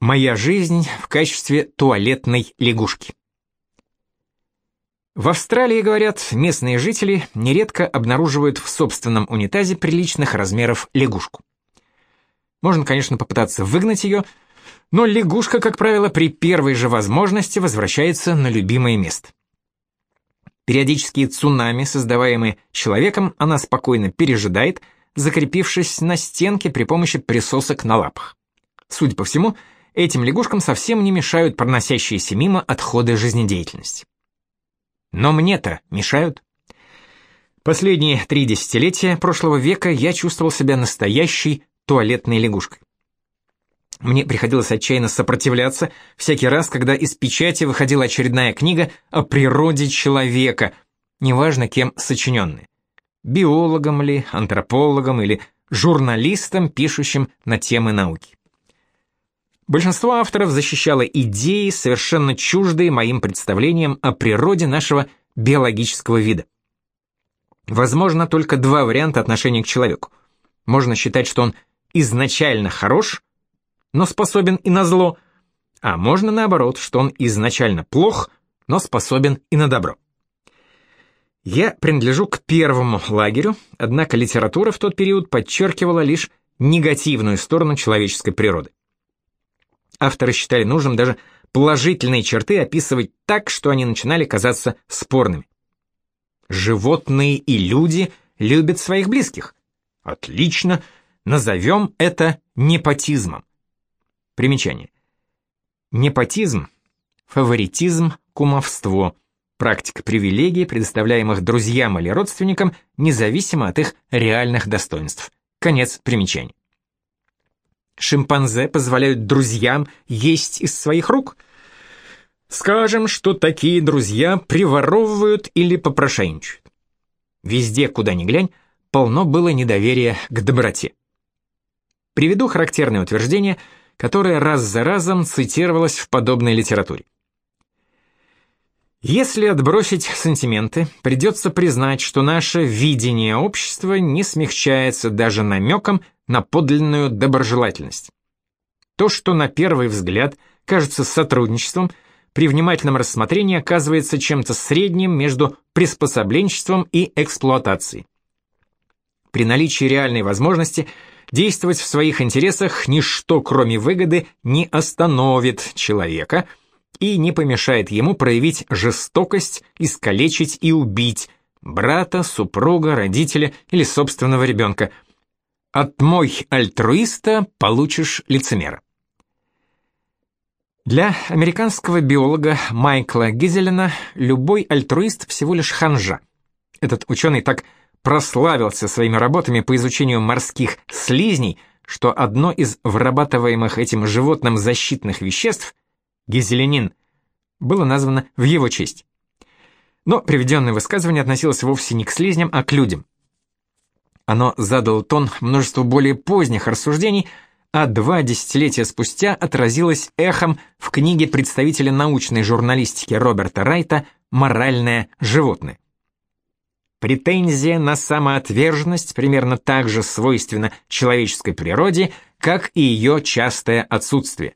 Моя жизнь в качестве туалетной лягушки. В Австралии, говорят, местные жители нередко обнаруживают в собственном унитазе приличных размеров лягушку. Можно, конечно, попытаться выгнать ее, но лягушка, как правило, при первой же возможности возвращается на любимое место. Периодические цунами, создаваемые человеком, она спокойно пережидает, закрепившись на стенке при помощи присосок на лапах. Судя по всему, этим лягушкам совсем не мешают проносящиеся мимо отходы жизнедеятельности. Но мне-то мешают. Последние три десятилетия прошлого века я чувствовал себя настоящей туалетной лягушкой. Мне приходилось отчаянно сопротивляться всякий раз, когда из печати выходила очередная книга о природе человека, неважно кем сочиненная. Биологом ли, антропологом или журналистом, пишущим на темы науки. Большинство авторов защищало идеи, совершенно чуждые моим представлениям о природе нашего биологического вида. Возможно, только два варианта отношения к человеку. Можно считать, что он изначально хорош, но способен и на зло, а можно наоборот, что он изначально плох, но способен и на добро. Я принадлежу к первому лагерю, однако литература в тот период подчеркивала лишь негативную сторону человеческой природы. Авторы считали нужным даже положительные черты описывать так, что они начинали казаться спорными. Животные и люди любят своих близких. Отлично, назовем это непотизмом. Примечание. Непотизм – фаворитизм, кумовство, практика привилегий, предоставляемых друзьям или родственникам, независимо от их реальных достоинств. Конец примечания. Шимпанзе позволяют друзьям есть из своих рук? Скажем, что такие друзья приворовывают или попрошайничают. Везде, куда ни глянь, полно было недоверия к доброте. Приведу характерное утверждение, которое раз за разом цитировалось в подобной литературе. Если отбросить сантименты, придется признать, что наше видение общества не смягчается даже намеком на подлинную доброжелательность. То, что на первый взгляд кажется сотрудничеством, при внимательном рассмотрении оказывается чем-то средним между приспособленчеством и эксплуатацией. При наличии реальной возможности действовать в своих интересах ничто, кроме выгоды, не остановит человека и не помешает ему проявить жестокость, искалечить и убить брата, супруга, родителя или собственного ребенка – от мой альтруиста получишь лицемера. Для американского биолога Майкла Гизелена любой альтруист всего лишь ханжа. Этот ученый так прославился своими работами по изучению морских слизней, что одно из вырабатываемых этим животным защитных веществ, гизеленин, было названо в его честь. Но приведенное высказывание относилось вовсе не к слизням, а к людям. Оно задало тон множеству более поздних рассуждений, а два десятилетия спустя отразилось эхом в книге представителя научной журналистики Роберта Райта «Моральное животное». Претензия на самоотверженность примерно так же свойственна человеческой природе, как и ее частое отсутствие.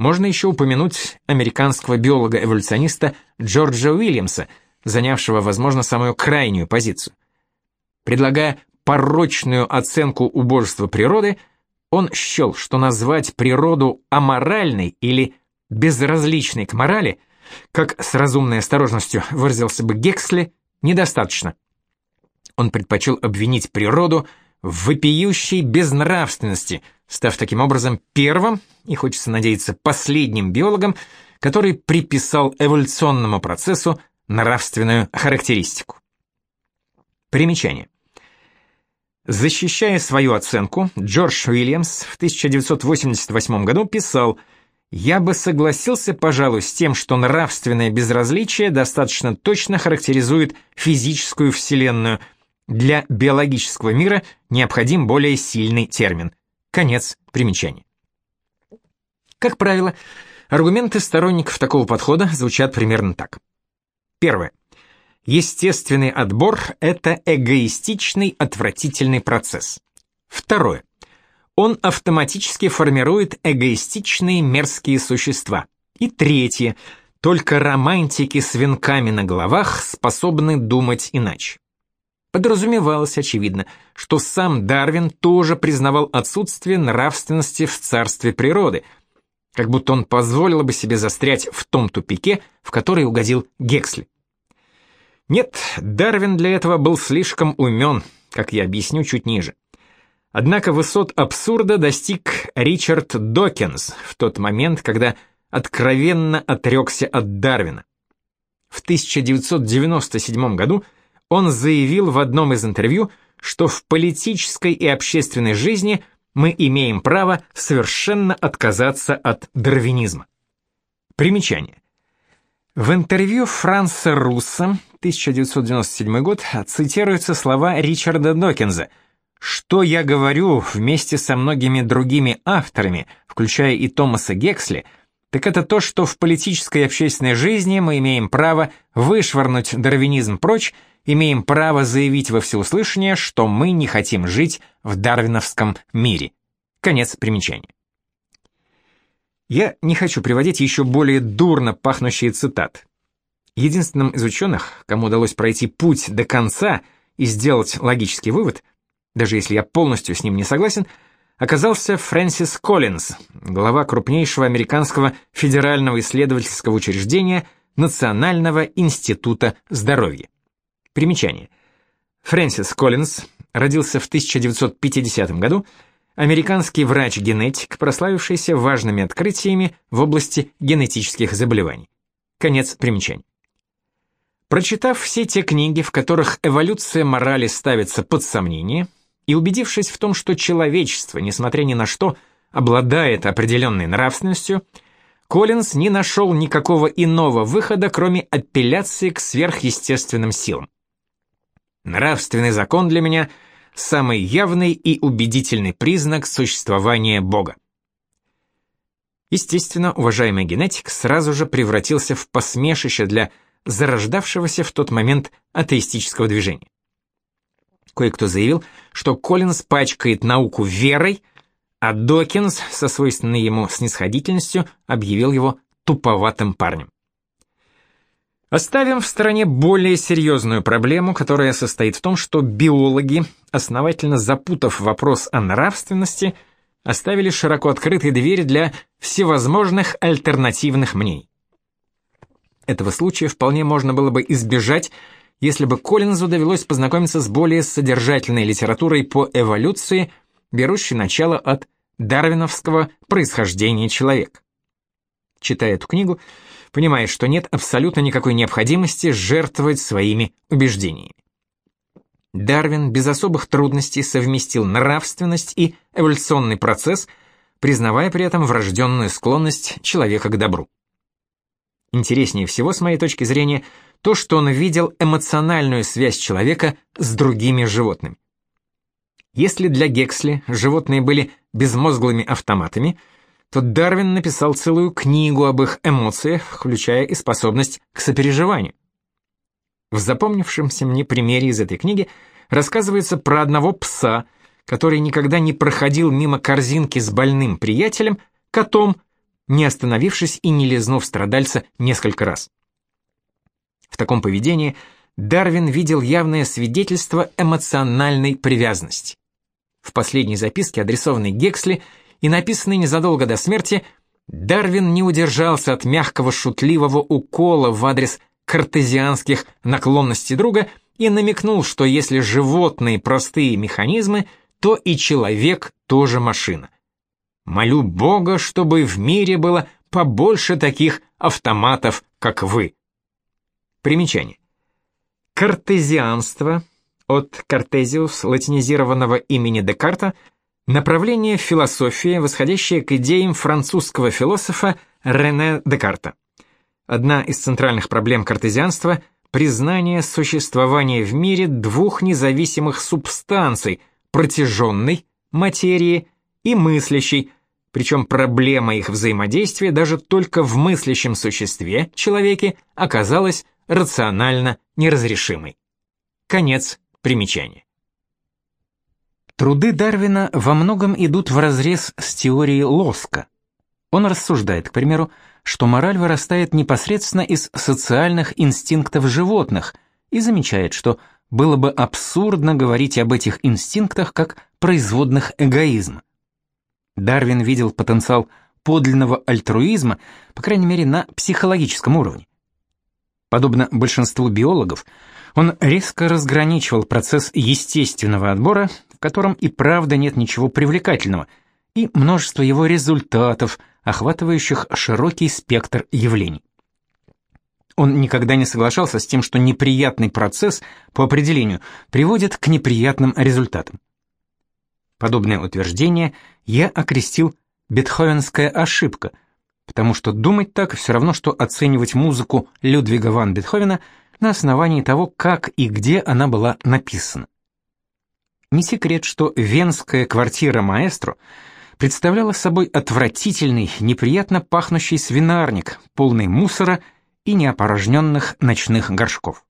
Можно еще упомянуть американского биолога-эволюциониста Джорджа Уильямса, занявшего, возможно, самую крайнюю позицию. Предлагая порочную оценку убожества природы, он счел, что назвать природу аморальной или безразличной к морали, как с разумной осторожностью выразился бы Гексли, недостаточно. Он предпочел обвинить природу в вопиющей безнравственности, став таким образом первым, и хочется надеяться, последним биологом, который приписал эволюционному процессу нравственную характеристику. Примечание. Защищая свою оценку, Джордж Уильямс в 1988 году писал «Я бы согласился, пожалуй, с тем, что нравственное безразличие достаточно точно характеризует физическую вселенную. Для биологического мира необходим более сильный термин». Конец примечания. Как правило, аргументы сторонников такого подхода звучат примерно так. Первое. Естественный отбор – это эгоистичный, отвратительный процесс. Второе. он автоматически формирует эгоистичные мерзкие существа. И третье, только романтики с венками на головах способны думать иначе. Подразумевалось, очевидно, что сам Дарвин тоже признавал отсутствие нравственности в царстве природы, как будто он позволил бы себе застрять в том тупике, в который угодил Гексли. Нет, Дарвин для этого был слишком умен, как я объясню чуть ниже. Однако высот абсурда достиг Ричард Докинс в тот момент, когда откровенно отрекся от Дарвина. В 1997 году он заявил в одном из интервью, что в политической и общественной жизни мы имеем право совершенно отказаться от дарвинизма. Примечание. В интервью Франца Русса, 1997 год, цитируются слова Ричарда Докинза «Что я говорю вместе со многими другими авторами, включая и Томаса Гексли, так это то, что в политической и общественной жизни мы имеем право вышвырнуть дарвинизм прочь имеем право заявить во всеуслышание, что мы не хотим жить в дарвиновском мире. Конец примечания. Я не хочу приводить еще более дурно пахнущие цитаты. Единственным из ученых, кому удалось пройти путь до конца и сделать логический вывод, даже если я полностью с ним не согласен, оказался Фрэнсис Коллинз, глава крупнейшего американского федерального исследовательского учреждения Национального института здоровья. Примечание. Фрэнсис Коллинз родился в 1950 году, американский врач-генетик, прославившийся важными открытиями в области генетических заболеваний. Конец примечания. Прочитав все те книги, в которых эволюция морали ставится под сомнение, и убедившись в том, что человечество, несмотря ни на что, обладает определенной нравственностью, Коллинз не нашел никакого иного выхода, кроме апелляции к сверхъестественным силам. Нравственный закон для меня – самый явный и убедительный признак существования Бога. Естественно, уважаемый генетик сразу же превратился в посмешище для зарождавшегося в тот момент атеистического движения. Кое-кто заявил, что Коллинз пачкает науку верой, а Докинс со свойственной ему снисходительностью объявил его туповатым парнем. Оставим в стороне более серьезную проблему, которая состоит в том, что биологи, основательно запутав вопрос о нравственности, оставили широко открытые двери для всевозможных альтернативных мнений. Этого случая вполне можно было бы избежать, если бы Коллинзу довелось познакомиться с более содержательной литературой по эволюции, берущей начало от дарвиновского происхождения человека. Читая эту книгу, понимает, что нет абсолютно никакой необходимости жертвовать своими убеждениями. Дарвин без особых трудностей совместил нравственность и эволюционный процесс, признавая при этом врожденную склонность человека к добру. Интереснее всего, с моей точки зрения, то, что он видел эмоциональную связь человека с другими животными. Если для Гексли животные были безмозглыми автоматами – то Дарвин написал целую книгу об их эмоциях, включая и способность к сопереживанию. В запомнившемся мне примере из этой книги рассказывается про одного пса, который никогда не проходил мимо корзинки с больным приятелем, котом, не остановившись и не лизнув страдальца несколько раз. В таком поведении Дарвин видел явное свидетельство эмоциональной привязанности. В последней записке, адресованной Гексли, и написанный незадолго до смерти, Дарвин не удержался от мягкого шутливого укола в адрес картезианских наклонностей друга и намекнул, что если животные простые механизмы, то и человек тоже машина. Молю Бога, чтобы в мире было побольше таких автоматов, как вы. Примечание. Картезианство от Картезиус латинизированного имени Декарта – Направление философии, восходящее к идеям французского философа Рене Декарта. Одна из центральных проблем картезианства – признание существования в мире двух независимых субстанций – протяженной, материи и мыслящей, причем проблема их взаимодействия даже только в мыслящем существе, человеке, оказалась рационально неразрешимой. Конец примечания. Труды Дарвина во многом идут вразрез с теорией Лоска. Он рассуждает, к примеру, что мораль вырастает непосредственно из социальных инстинктов животных и замечает, что было бы абсурдно говорить об этих инстинктах как производных эгоизма. Дарвин видел потенциал подлинного альтруизма, по крайней мере, на психологическом уровне. Подобно большинству биологов, он резко разграничивал процесс естественного отбора, котором и правда нет ничего привлекательного, и множество его результатов, охватывающих широкий спектр явлений. Он никогда не соглашался с тем, что неприятный процесс, по определению, приводит к неприятным результатам. Подобное утверждение я окрестил «бетховенская ошибка», потому что думать так все равно, что оценивать музыку Людвига ван Бетховена на основании того, как и где она была написана. Не секрет, что венская квартира маэстро представляла собой отвратительный, неприятно пахнущий свинарник, полный мусора и неопорожненных ночных горшков.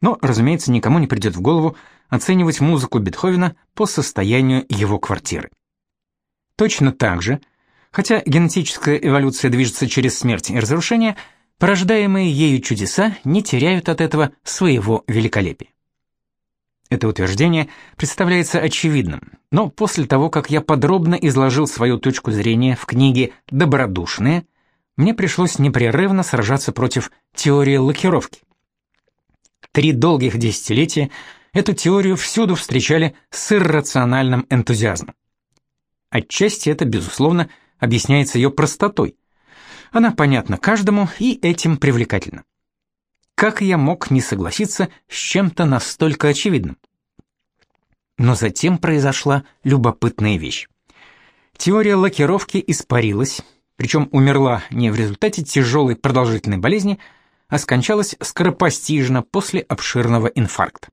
Но, разумеется, никому не придет в голову оценивать музыку Бетховена по состоянию его квартиры. Точно так же, хотя генетическая эволюция движется через смерть и разрушение, порождаемые ею чудеса не теряют от этого своего великолепия. Это утверждение представляется очевидным, но после того, как я подробно изложил свою точку зрения в книге «Добродушные», мне пришлось непрерывно сражаться против теории лакировки. Три долгих десятилетия эту теорию всюду встречали с иррациональным энтузиазмом. Отчасти это, безусловно, объясняется ее простотой. Она понятна каждому и этим привлекательна. Как я мог не согласиться с чем-то настолько очевидным? Но затем произошла любопытная вещь. Теория лакировки испарилась, причем умерла не в результате тяжелой продолжительной болезни, а скончалась скоропостижно после обширного инфаркта.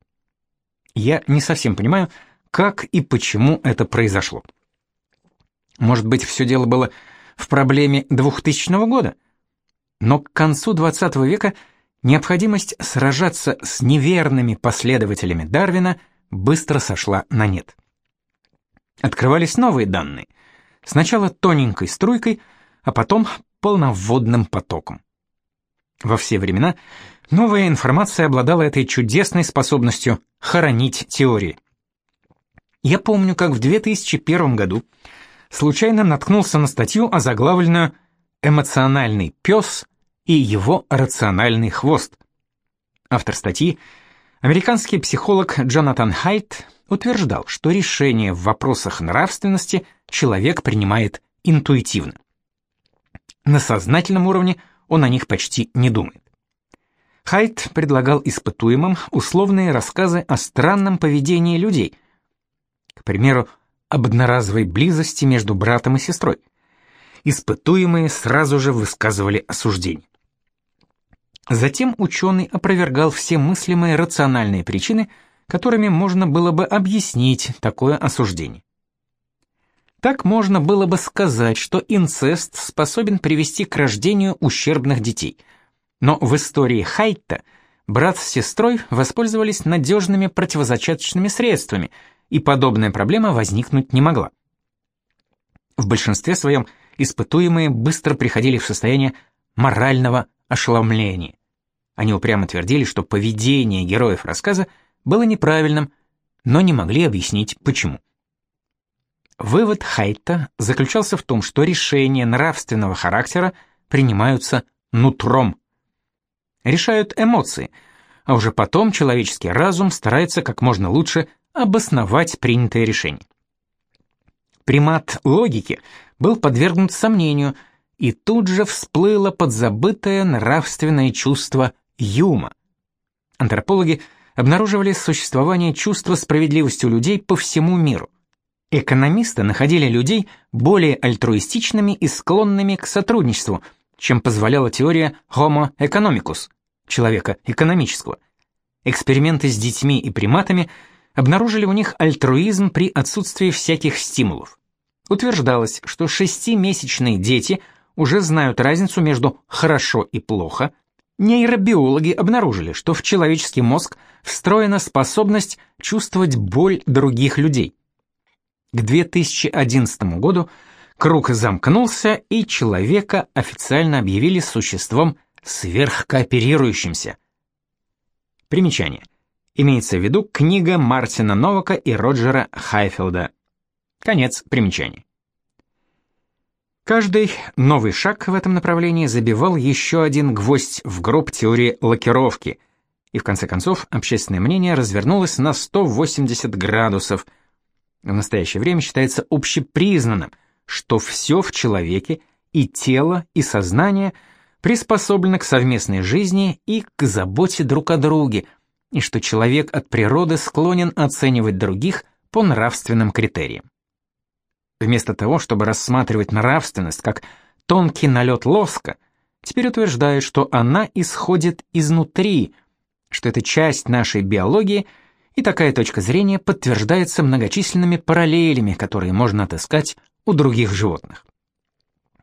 Я не совсем понимаю, как и почему это произошло. Может быть, все дело было в проблеме 2000 года? Но к концу 20 века необходимость сражаться с неверными последователями Дарвина быстро сошла на нет. Открывались новые данные. Сначала тоненькой струйкой, а потом полноводным потоком. Во все времена новая информация обладала этой чудесной способностью хоронить теории. Я помню, как в 2001 году случайно наткнулся на статью, озаглавленную «Эмоциональный пес и его рациональный хвост». Автор статьи, американский психолог Джонатан Хайт, утверждал, что решения в вопросах нравственности человек принимает интуитивно. На сознательном уровне он о них почти не думает. Хайт предлагал испытуемым условные рассказы о странном поведении людей. К примеру, об одноразовой близости между братом и сестрой. Испытуемые сразу же высказывали осуждение. Затем ученый опровергал все мыслимые рациональные причины, которыми можно было бы объяснить такое осуждение. Так можно было бы сказать, что инцест способен привести к рождению ущербных детей. Но в истории Хайтта брат с сестрой воспользовались надежными противозачаточными средствами – и подобная проблема возникнуть не могла. В большинстве своем испытуемые быстро приходили в состояние морального ошеломления. Они упрямо твердили, что поведение героев рассказа было неправильным, но не могли объяснить, почему. Вывод Хайта заключался в том, что решения нравственного характера принимаются нутром. Решают эмоции, а уже потом человеческий разум старается как можно лучше обосновать принятое решение. Примат логики был подвергнут сомнению, и тут же всплыло подзабытое нравственное чувство юма. Антропологи обнаруживали существование чувства справедливости у людей по всему миру. Экономисты находили людей более альтруистичными и склонными к сотрудничеству, чем позволяла теория Homo economicus, человека экономического. Эксперименты с детьми и приматами – обнаружили у них альтруизм при отсутствии всяких стимулов. Утверждалось, что шестимесячные дети уже знают разницу между «хорошо» и «плохо», Нейробиологи обнаружили, что в человеческий мозг встроена способность чувствовать боль других людей. К 2011 году круг замкнулся, и человека официально объявили существом сверхкооперирующимся. Примечание. Имеется в виду книга Мартина Новака и Роджера Хайфилда. Конец примечания. Каждый новый шаг в этом направлении забивал еще один гвоздь в гроб теории лакировки, и в конце концов общественное мнение развернулось на 180 градусов. В настоящее время считается общепризнанным, что все в человеке, и тело, и сознание, приспособлено к совместной жизни и к заботе друг о друге – и что человек от природы склонен оценивать других по нравственным критериям. Вместо того, чтобы рассматривать нравственность как тонкий налет лоска, теперь утверждает, что она исходит изнутри, что это часть нашей биологии, и такая точка зрения подтверждается многочисленными параллелями, которые можно отыскать у других животных.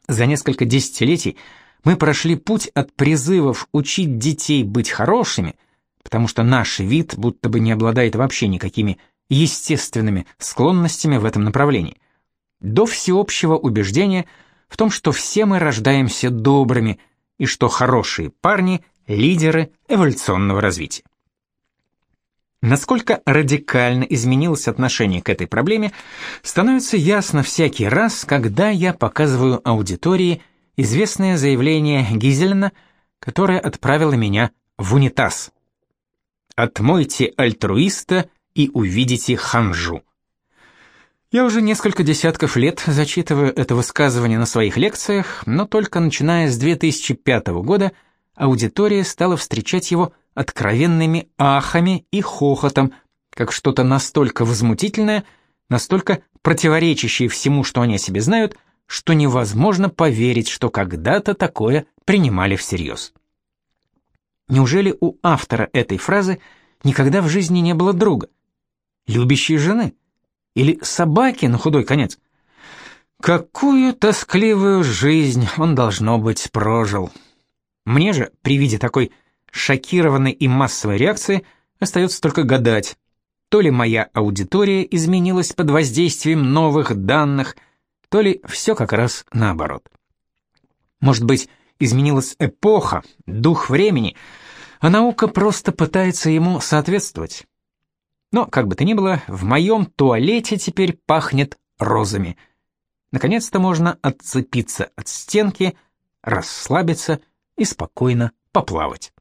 За несколько десятилетий мы прошли путь от призывов учить детей быть хорошими – потому что наш вид будто бы не обладает вообще никакими естественными склонностями в этом направлении, до всеобщего убеждения в том, что все мы рождаемся добрыми и что хорошие парни – лидеры эволюционного развития. Насколько радикально изменилось отношение к этой проблеме, становится ясно всякий раз, когда я показываю аудитории известное заявление Гизельна, которое отправило меня в унитаз. Отмойте альтруиста и увидите ханжу. Я уже несколько десятков лет зачитываю это высказывание на своих лекциях, но только начиная с 2005 года аудитория стала встречать его откровенными ахами и хохотом, как что-то настолько возмутительное, настолько противоречащее всему, что они о себе знают, что невозможно поверить, что когда-то такое принимали всерьез. Неужели у автора этой фразы никогда в жизни не было друга? Любящей жены? Или собаки на худой конец? Какую тоскливую жизнь он, должно быть, прожил. Мне же, при виде такой шокированной и массовой реакции, остается только гадать, то ли моя аудитория изменилась под воздействием новых данных, то ли все как раз наоборот. Может быть, изменилась эпоха, дух времени — а наука просто пытается ему соответствовать. Но, как бы то ни было, в моем туалете теперь пахнет розами. Наконец-то можно отцепиться от стенки, расслабиться и спокойно поплавать.